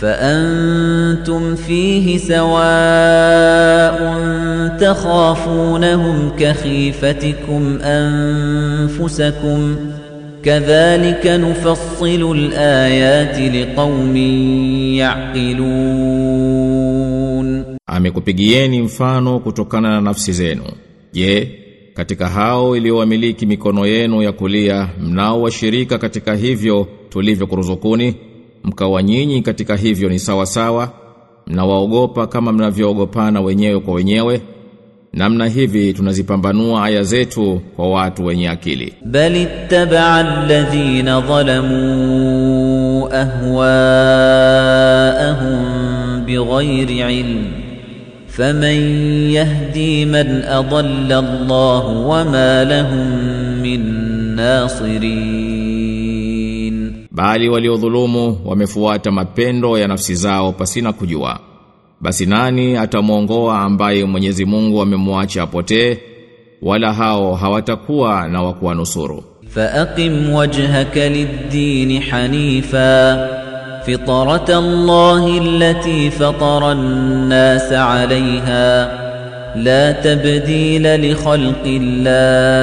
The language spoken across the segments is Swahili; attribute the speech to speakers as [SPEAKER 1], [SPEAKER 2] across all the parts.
[SPEAKER 1] فأنتم فيه سواء تخافونهم كخيفتكم أنفسكم كذلك نفصل الآيات لقوم يعقلون
[SPEAKER 2] Amekupigieni mfano kutokana na nafsi zenu. Je, katika hao iliyowamiliki mikono yenu ya kulia mnao washirika katika hivyo tulivyokuruzukuni mkawa nyinyi katika hivyo ni sawa sawa na waogopa kama mnavyoogopana wenyewe kwa wenyewe. Namna hivi tunazipambanua aya zetu kwa watu wenye akili.
[SPEAKER 1] Bal ittaba alladhina zalamu ahwaahum bighairi ilm faman yahdi man adalla Allah wama lahum min nasirin
[SPEAKER 2] bali waliodhulumu wamefuata mapendo ya nafsi zao pasina kujua basi nani atamwongoa ambaye Mwenyezi Mungu amemwacha apotee wala hao hawatakuwa na wa kuwanusuru
[SPEAKER 1] فأقم وجهك للدين حنيفا فطرة الله التي فطر الناس عليها لا تبديل لخلق الله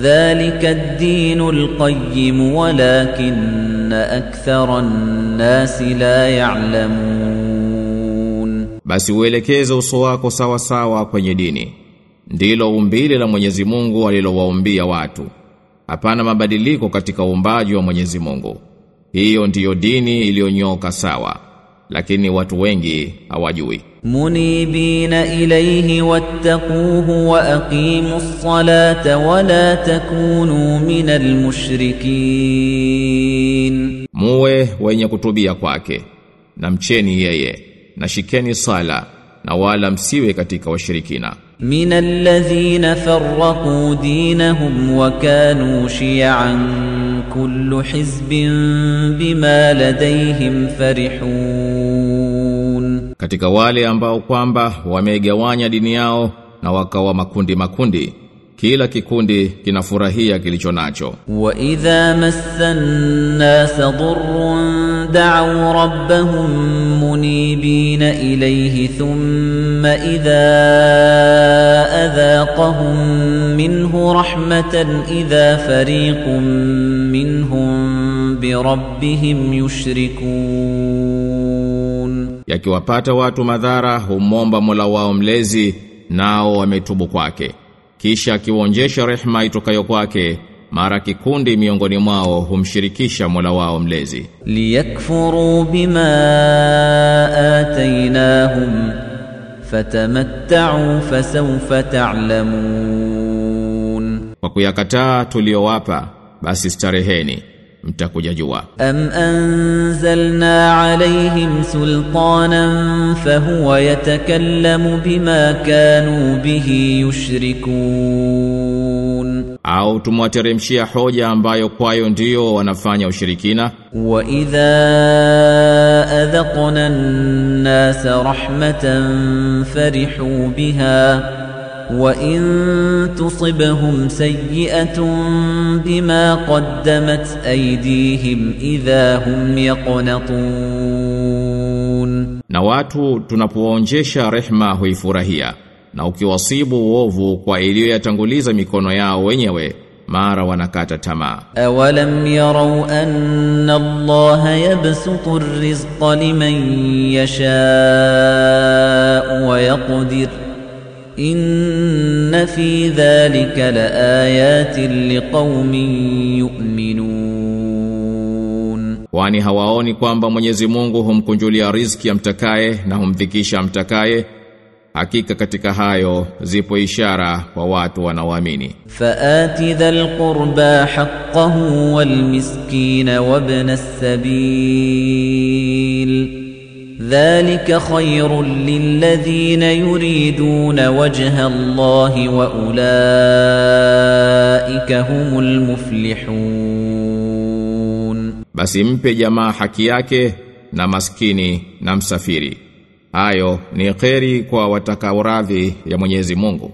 [SPEAKER 1] ذلك الدين القيم ولكن أكثر الناس لا يعلمون
[SPEAKER 2] basi uelekeze uso wako sawa sawa kwenye dini ndilo umbile la Mwenyezi Mungu alilowaumbia watu hapana mabadiliko katika uumbaji wa Mwenyezi Mungu hiyo ndiyo dini iliyonyoka sawa lakini watu wengi hawajui
[SPEAKER 1] منيبين إليه واتقوه وأقيموا الصلاة ولا تكونوا من المشركين
[SPEAKER 2] muwe wenye kutubia kwake na mcheni yeye na shikeni sala na wala msiwe katika washirikina
[SPEAKER 1] من الذين فرقوا دينهم وكانوا شيعا كل حزب بما لديهم فرحون
[SPEAKER 2] katika wale ambao kwamba wamegawanya dini yao na wakawa makundi makundi kila kikundi kinafurahia kilicho nacho
[SPEAKER 1] وإذا مس الناس ضر دعوا ربهم منيبين إليه ثم إذا أذاقهم منه رحمة إذا فريق منهم بربهم يشركون
[SPEAKER 2] Yakiwapata watu madhara humomba Mola wao mlezi nao wametubu kwake. Kisha akiwaonjesha rehma itokayo kwake mara kikundi miongoni mwao humshirikisha Mola wao mlezi.
[SPEAKER 1] Liyakfuru bima atainahum fatamatta'u fasawfa ta'lamun.
[SPEAKER 2] Kwa kuyakataa tuliyowapa basi stareheni mtakuja jua
[SPEAKER 1] أم أنزلنا عليهم سلطانا فهو يتكلم بما كانوا به يشركون
[SPEAKER 2] au tumwateremshia hoja ambayo kwayo ndiyo wanafanya ushirikina
[SPEAKER 1] وإذا أذقنا الناس رحمة فرحوا بها وإن تصبهم سيئة بما قدمت أيديهم إذا هم يقنطون
[SPEAKER 2] na watu tunapoonjesha rehma huifurahia na ukiwasibu uovu kwa iliyoyatanguliza mikono yao wenyewe mara wanakata tamaa
[SPEAKER 1] أولم يروا أن الله يبسط الرزق لمن يشاء ويقدر إن في ذلك لآيات لقوم يؤمنون
[SPEAKER 2] kwani hawaoni kwamba Mwenyezi Mungu humkunjulia riziki amtakaye na humdhikisha amtakaye hakika katika hayo zipo ishara kwa watu wanaoamini
[SPEAKER 1] فآت ذا القربى حقه والمسكين وابن السبيل ذلك خير للذين يريدون وجه الله وأولئك هم المفلحون
[SPEAKER 3] Basi mpe jamaa haki yake na maskini na msafiri. Hayo ni kheri kwa watakao radhi ya Mwenyezi Mungu.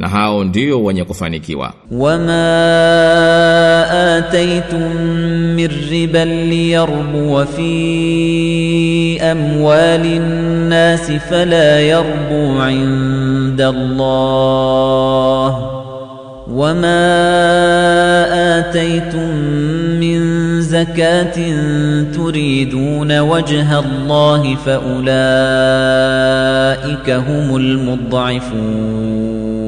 [SPEAKER 3] na hao ndio wenye kufanikiwa
[SPEAKER 1] wama ataitum min riban liyarbu wa fi amwalin nas fala yarbu inda Allah wama ataitum min زكاة تريدون وجه الله فأولئك هم المضعفون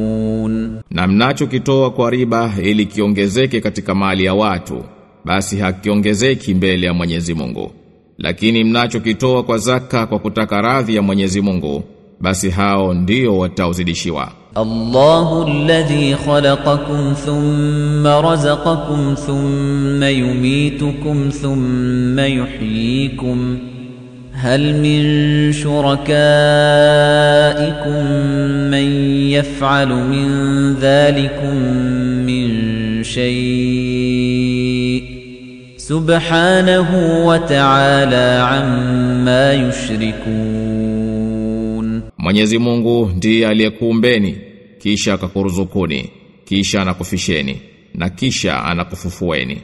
[SPEAKER 3] na mnachokitoa kwa riba ili kiongezeke katika mali ya watu basi hakiongezeki mbele ya Mwenyezi Mungu. Lakini mnachokitoa kwa zaka kwa kutaka radhi ya Mwenyezi Mungu basi hao ndio wataozidishiwa
[SPEAKER 1] Allahu alladhi khalaqakum thumma razaqakum thumma yumitukum thumma yuhyikum. هل من شركائكم من يفعل من ذلكم من شيء سبحانه وتعالى عما يشركون
[SPEAKER 3] Mwenyezi Mungu ndiye aliyekuumbeni, kisha akakuruzukuni, kisha anakufisheni, na kisha anakufufueni.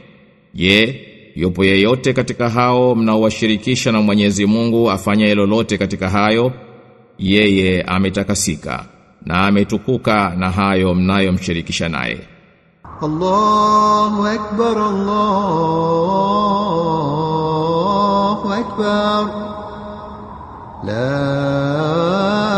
[SPEAKER 3] Je, Yupo yeyote katika hao mnaowashirikisha na Mwenyezi Mungu afanya lolote katika hayo yeye ametakasika na ametukuka na hayo mnayomshirikisha naye.
[SPEAKER 4] Allahu akbar Allahu
[SPEAKER 2] akbar La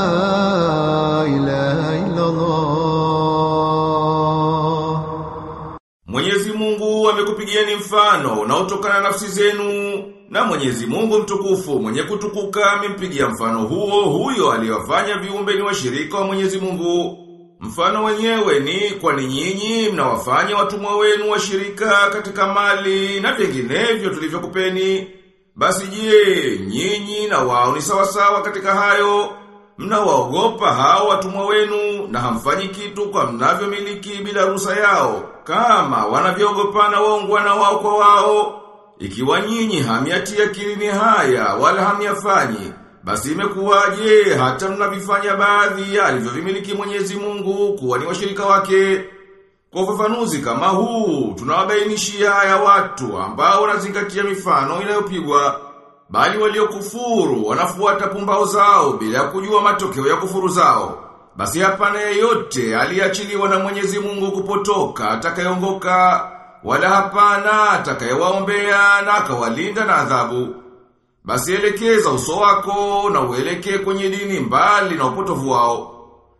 [SPEAKER 2] amekupigieni mfano unaotokana na nafsi zenu na Mwenyezi Mungu mtukufu mwenye kutukuka amempigia mfano huo huyo aliyowafanya viumbe ni washirika wa Mwenyezi Mungu. Mfano wenyewe ni kwani nyinyi mnawafanya watumwa wenu washirika katika mali na vinginevyo tulivyokupeni. Basi je, nyinyi na wao ni sawasawa katika hayo? Mnawaogopa hao watumwa wenu na hamfanyi kitu kwa mnavyomiliki bila rusa yao, kama wanavyoogopana waungwana wao kwa wao. Ikiwa nyinyi hamiatia kilini haya wala hamiafanyi, basi imekuwaje hata mnavifanya baadhi alivyovimiliki Mwenyezi Mungu kuwa ni washirika wake? Kwa ufafanuzi kama huu, tunawabainishia haya watu ambao wanazingatia mifano inayopigwa bali waliokufuru wanafuata pumbao zao bila kujua matokeo ya kufuru zao. Basi hapana yeyote aliachiliwa na Mwenyezi Mungu kupotoka atakayeongoka wala hapana atakayewaombea na akawalinda na adhabu. Basi elekeza uso wako na uelekee kwenye dini mbali na upotovu wao.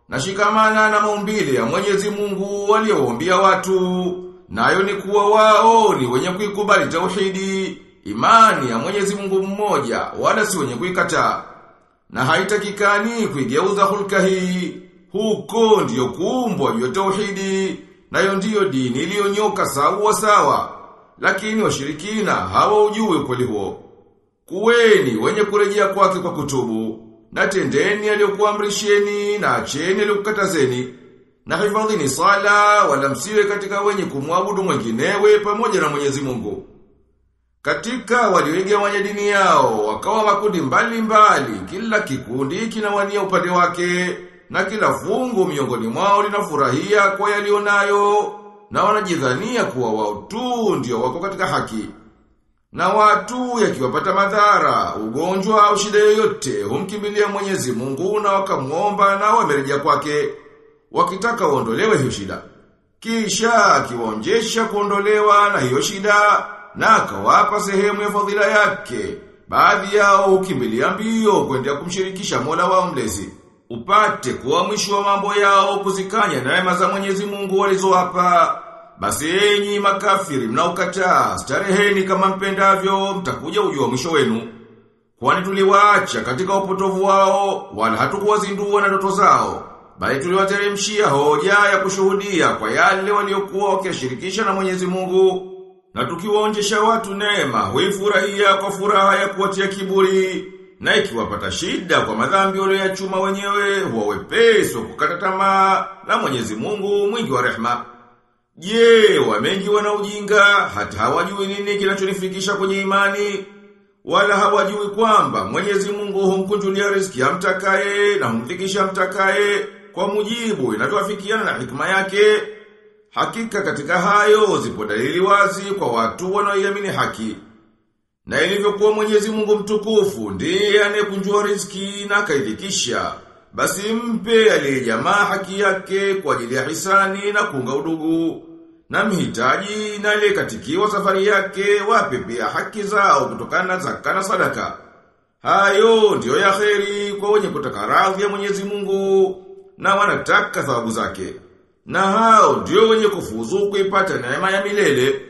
[SPEAKER 2] Na shikamana na maumbile ya Mwenyezi Mungu walioombia watu, nayo ni kuwa wao ni wenye kuikubali tauhidi, imani ya Mwenyezi Mungu mmoja, wala si wenye kuikataa. Na haitakikani kuigeuza hulka hii, huko ndiyo kuumbwa juu ya tauhidi, nayo ndiyo dini iliyonyoka sawa sawa. Lakini washirikina hawaujui ukweli huo. Kuweni wenye kurejea kwake kwa kutubu, na tendeni aliyokuamrisheni na acheni aliyokukatazeni. Na hifadhini sala wala msiwe katika wenye kumwabudu mwenginewe pamoja na Mwenyezi Mungu. Katika walioigawanya dini yao, wakawa makundi mbali mbali, kila kikundi kinawania upande wake, na kila fungu miongoni mwao linafurahia kwa yalionayo, na wanajidhania kuwa wao tu ndio wako katika haki. Na watu yakiwapata madhara, ugonjwa au shida yoyote, humkimbilia Mwenyezi Mungu na wakamwomba na wamerejea kwake, wakitaka waondolewe hiyo shida. Kisha akiwaonjesha kuondolewa na hiyo shida na akawapa sehemu ya fadhila yake. Baadhi yao hukimbilia mbio kwenda kumshirikisha Mola wao mlezi. Upate kuwa mwisho wa mambo yao kuzikanya neema za Mwenyezi Mungu walizowapa. Basi enyi makafiri mnaokataa, stareheni kama mpendavyo, mtakuja ujua mwisho wenu. Kwani tuliwaacha katika upotovu wao, wala hatukuwazindua na ndoto zao. Bali tuliwateremshia hoja ya kushuhudia kwa yale waliokuwa wakishirikisha na Mwenyezi Mungu. Na tukiwaonjesha watu neema, huifurahia kwa furaha ya kuwatia kiburi, Na ikiwapata shida kwa madhambi walioyachuma wenyewe, huwa wepesi wa kukata tamaa na Mwenyezi Mungu mwingi wa rehema. Je, wamengi wana ujinga hata hawajui nini kinachonifikisha kwenye imani? Wala hawajui kwamba Mwenyezi Mungu humkunjulia riziki amtakaye na humfikisha amtakaye kwa mujibu inavyoafikiana na hikma yake. Hakika katika hayo zipo dalili wazi kwa watu wanaoiamini haki. Na ilivyokuwa Mwenyezi Mungu mtukufu ndiye anayekunjua riziki na kaidhikisha. Basi mpe aliyejamaa haki yake kwa ajili ya hisani na kuunga udugu. Na mhitaji na aliyekatikiwa safari yake wape pia haki zao kutokana na zaka na sadaka. Hayo ndiyo ya kheri kwa wenye kutaka radhi ya Mwenyezi Mungu na wanataka thawabu zake. Na hao ndio wenye kufuzu kuipata neema ya milele.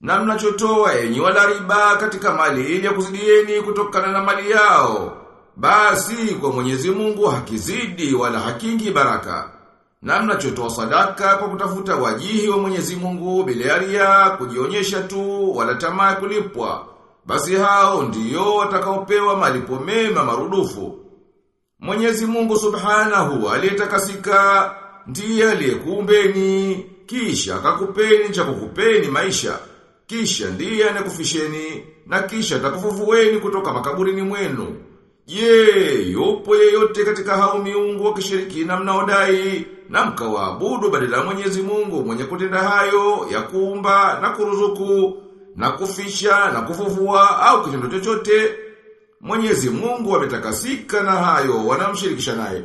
[SPEAKER 2] Na mnachotoa enyi wala riba katika mali ili kuzidieni kutokana na mali yao. Basi kwa Mwenyezi Mungu hakizidi wala hakingi baraka. Na mnachotoa sadaka kwa kutafuta wajihi wa Mwenyezi Mungu bila ria kujionyesha tu wala tamaa kulipwa. Basi hao ndiyo watakaopewa malipo mema marudufu. Mwenyezi Mungu Subhanahu aliyetakasika ndiye aliyekuumbeni kisha akakupeni cha kukupeni maisha. Kisha ndiye anakufisheni na kisha atakufufueni kutoka makaburini mwenu. Je, yupo yeyote katika hao miungu wa kishirikina mnaodai na mkawaabudu badala Mwenyezi Mungu mwenye kutenda hayo ya kuumba na kuruzuku na kufisha na kufufua au kitendo chochote? Mwenyezi Mungu ametakasika na hayo wanamshirikisha naye.